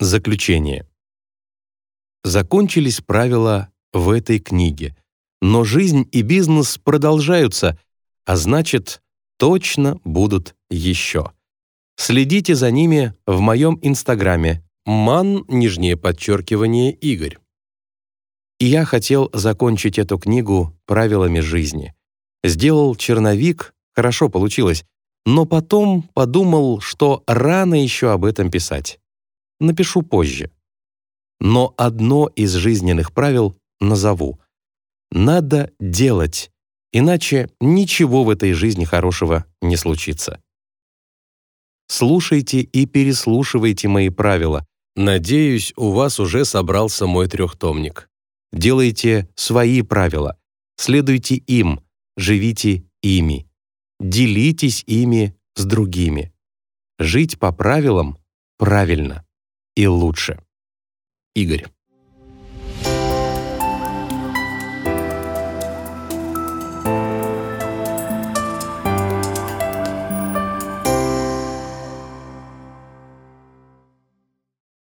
Заключение. Закончились правила в этой книге, но жизнь и бизнес продолжаются, а значит, точно будут еще. Следите за ними в моем инстаграме ман, нижнее подчеркивание, Игорь. И я хотел закончить эту книгу правилами жизни. Сделал черновик, хорошо получилось, но потом подумал, что рано еще об этом писать. Напишу позже. Но одно из жизненных правил назову. Надо делать, иначе ничего в этой жизни хорошего не случится. Слушайте и переслушивайте мои правила. Надеюсь, у вас уже собрался мой трехтомник. Делайте свои правила, следуйте им, живите ими, делитесь ими с другими. Жить по правилам правильно и лучше. Игорь.